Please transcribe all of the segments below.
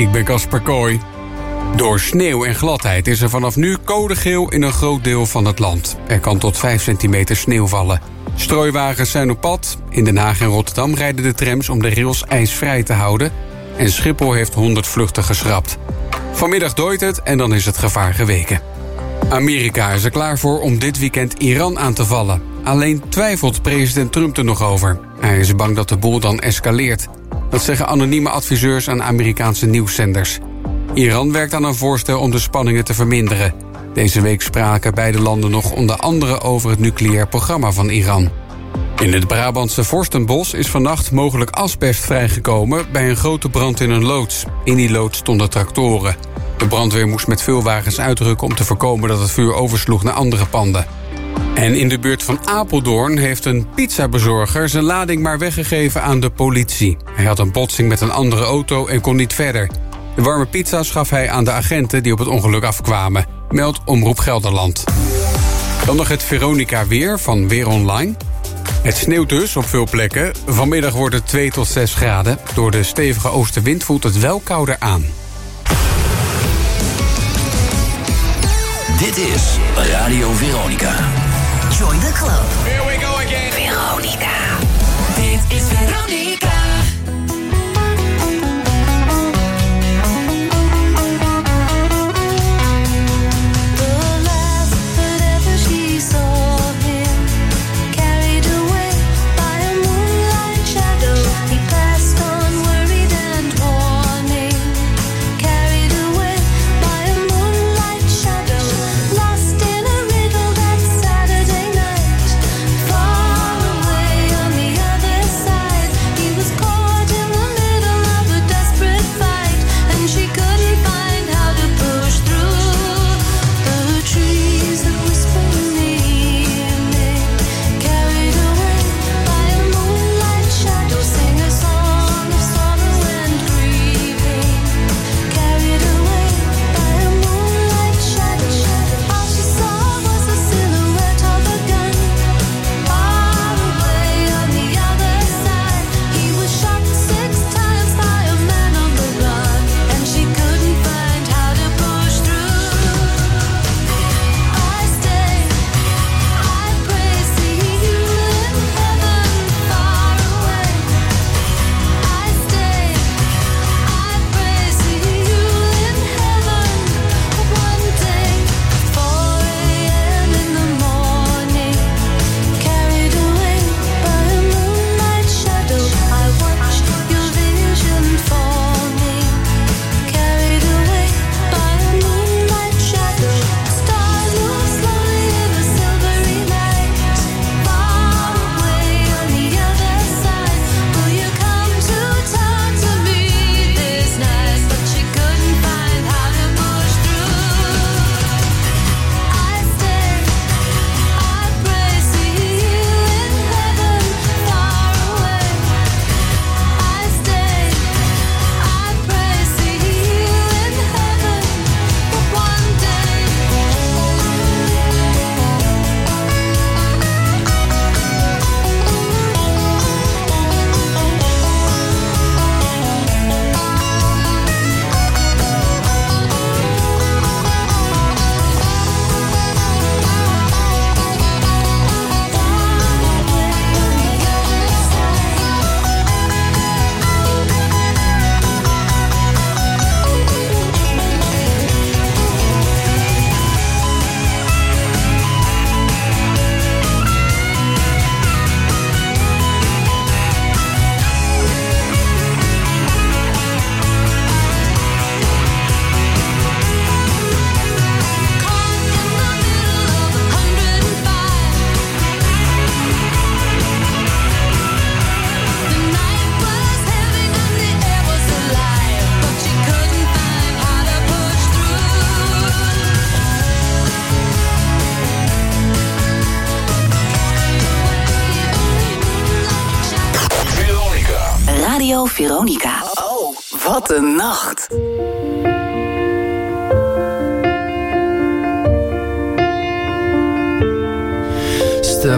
Ik ben Casper Kooi. Door sneeuw en gladheid is er vanaf nu code geel in een groot deel van het land. Er kan tot 5 centimeter sneeuw vallen. Strooiwagens zijn op pad. In Den Haag en Rotterdam rijden de trams om de rails ijsvrij te houden. En Schiphol heeft 100 vluchten geschrapt. Vanmiddag dooit het en dan is het gevaar geweken. Amerika is er klaar voor om dit weekend Iran aan te vallen. Alleen twijfelt president Trump er nog over. Hij is bang dat de boel dan escaleert. Dat zeggen anonieme adviseurs aan Amerikaanse nieuwszenders. Iran werkt aan een voorstel om de spanningen te verminderen. Deze week spraken beide landen nog onder andere over het nucleair programma van Iran. In het Brabantse Vorstenbos is vannacht mogelijk asbest vrijgekomen bij een grote brand in een loods. In die loods stonden tractoren. De brandweer moest met veel wagens uitrukken om te voorkomen dat het vuur oversloeg naar andere panden. En in de buurt van Apeldoorn heeft een pizzabezorger zijn lading maar weggegeven aan de politie. Hij had een botsing met een andere auto en kon niet verder. De warme pizza's gaf hij aan de agenten die op het ongeluk afkwamen. Meldt Omroep Gelderland. Dan nog het Veronica weer van Weer Online. Het sneeuwt dus op veel plekken. Vanmiddag wordt het 2 tot 6 graden. Door de stevige oostenwind voelt het wel kouder aan. Dit is Radio Veronica. Join the club.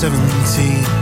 17.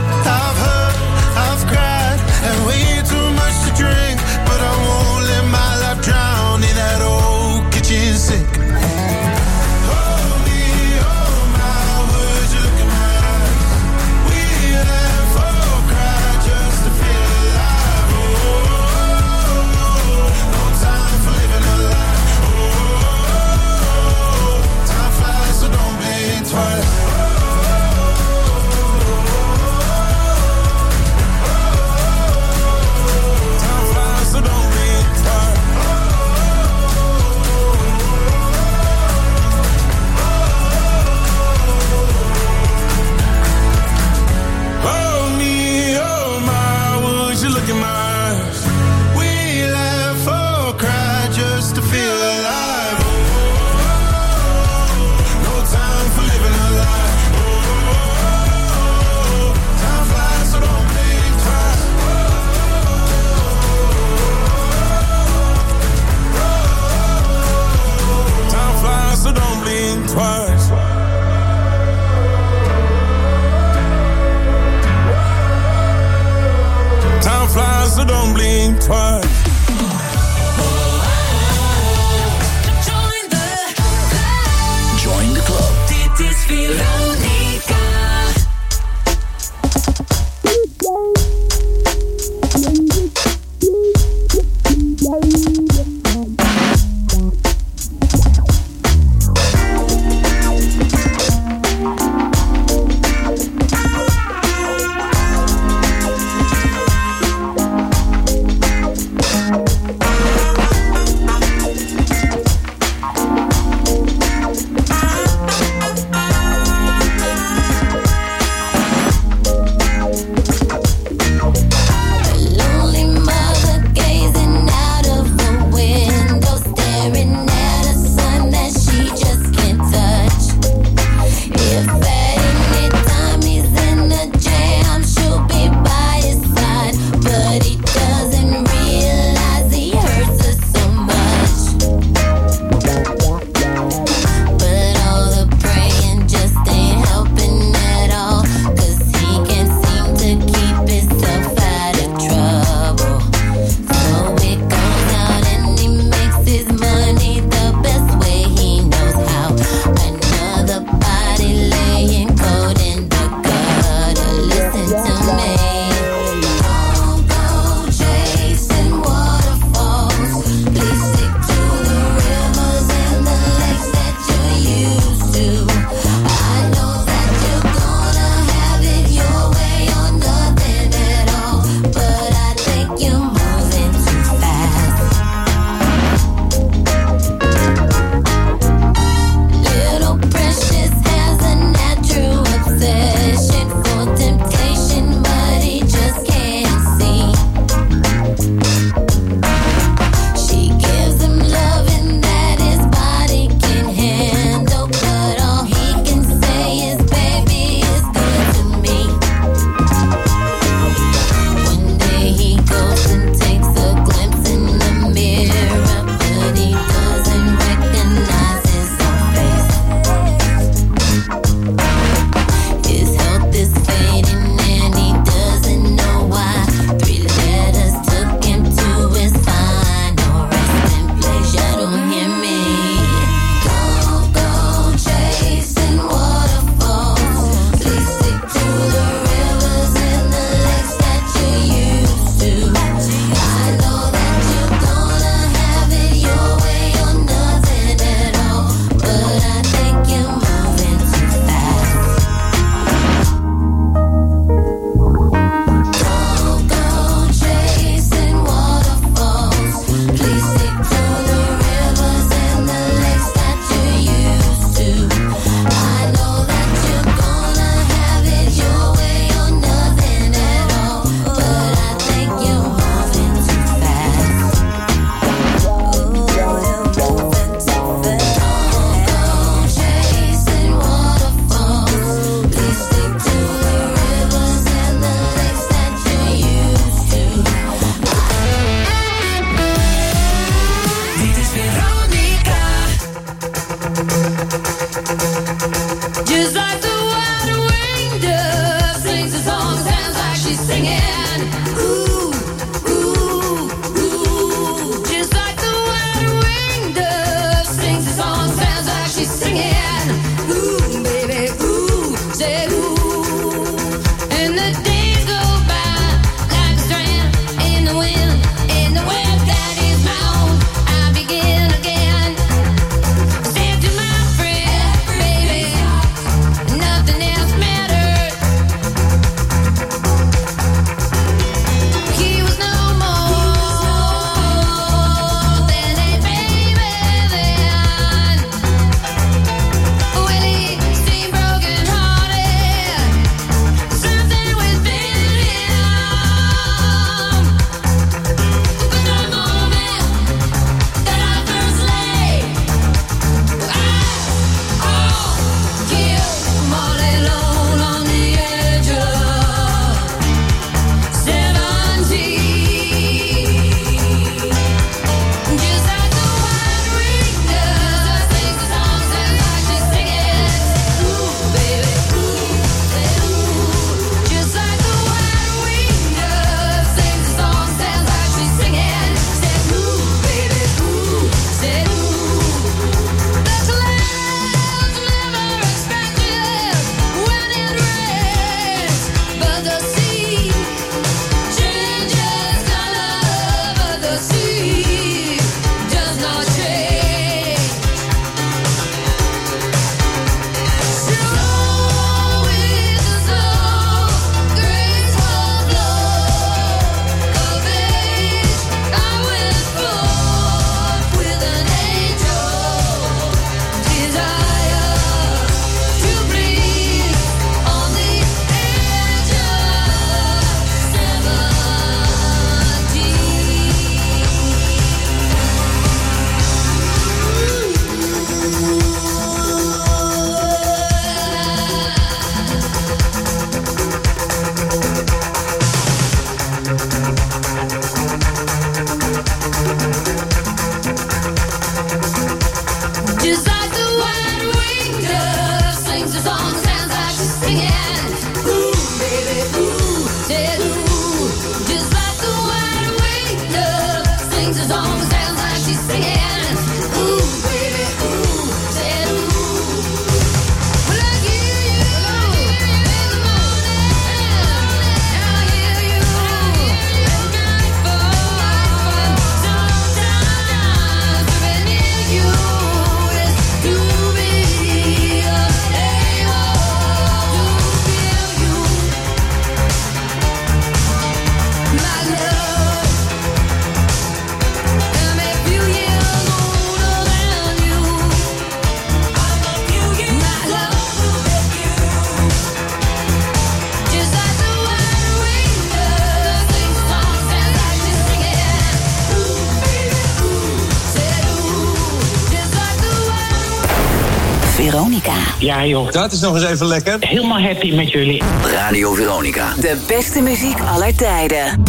joh. Dat is nog eens even lekker. Helemaal happy met jullie. Radio Veronica. De beste muziek aller tijden.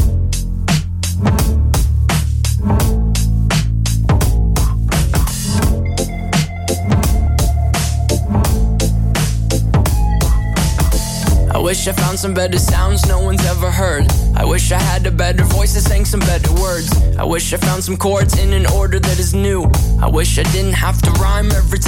I wish I found some better sounds no one's ever heard. I wish I had a better voice and sang some better words. I wish I found some chords in an order that is new. I wish I didn't have to rhyme every time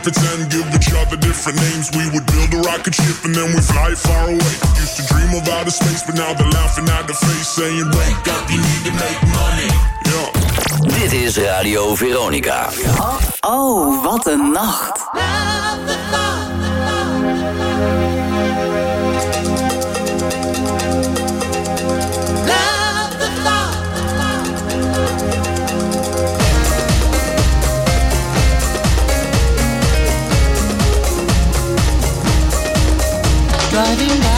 Play pretend, give each other different names. We would build a rocket ship and then we fly far away. Used to dream of outer space, but now they're laughing at the face, saying, Wake up, you need to make money. Yeah. Dit is Radio Veronica. Oh, oh, wat een nacht. Driving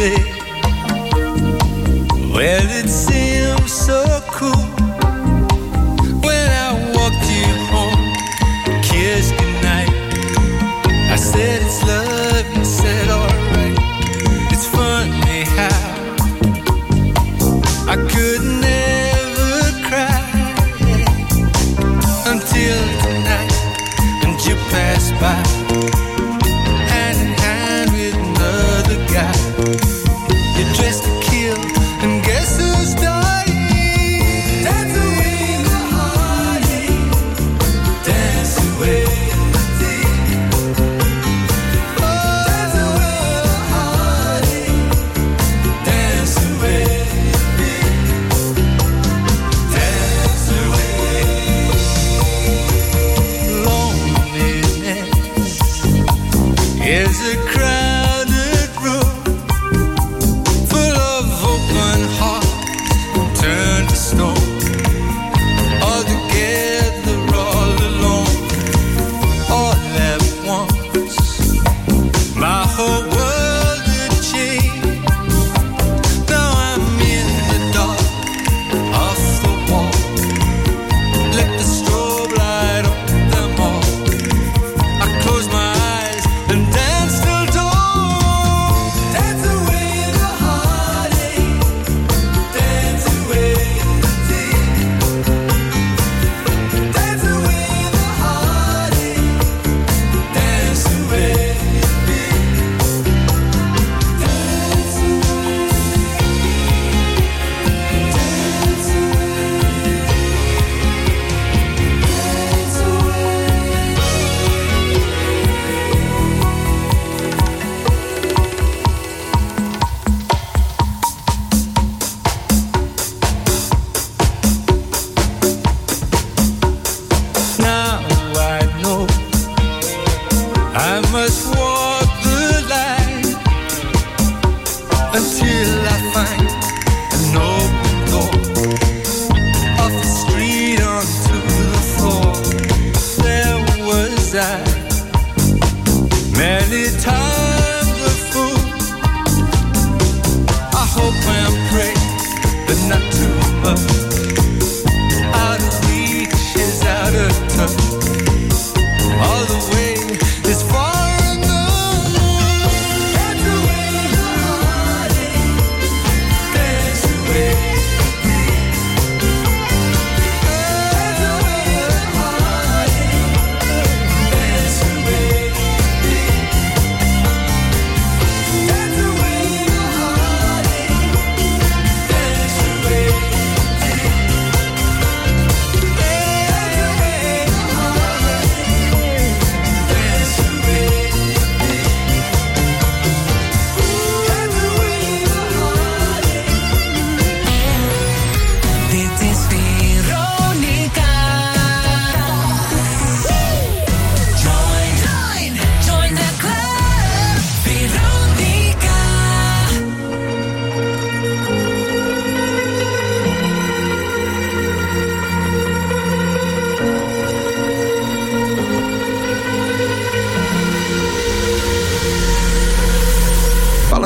day.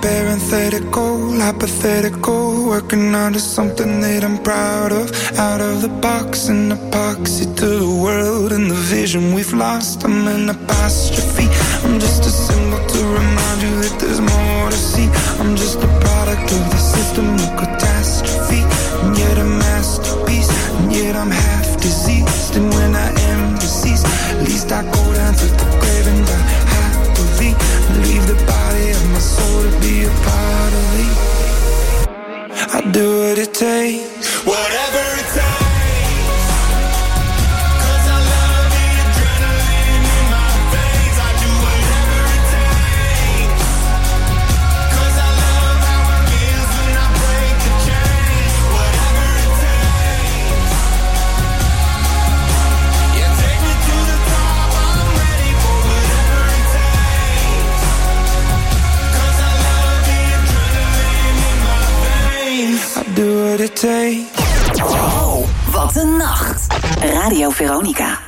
parenthetical, hypothetical, working on to something that I'm proud of. Out of the box, an epoxy to the world and the vision we've lost. I'm an apostrophe. I'm just a symbol to remind you that there's more to see. I'm just a product of the system of catastrophe, and yet a masterpiece. And yet I'm half diseased, and when I am deceased, at least I go down to the i do what it takes. what it. Oh, wat een nacht. Radio Veronica.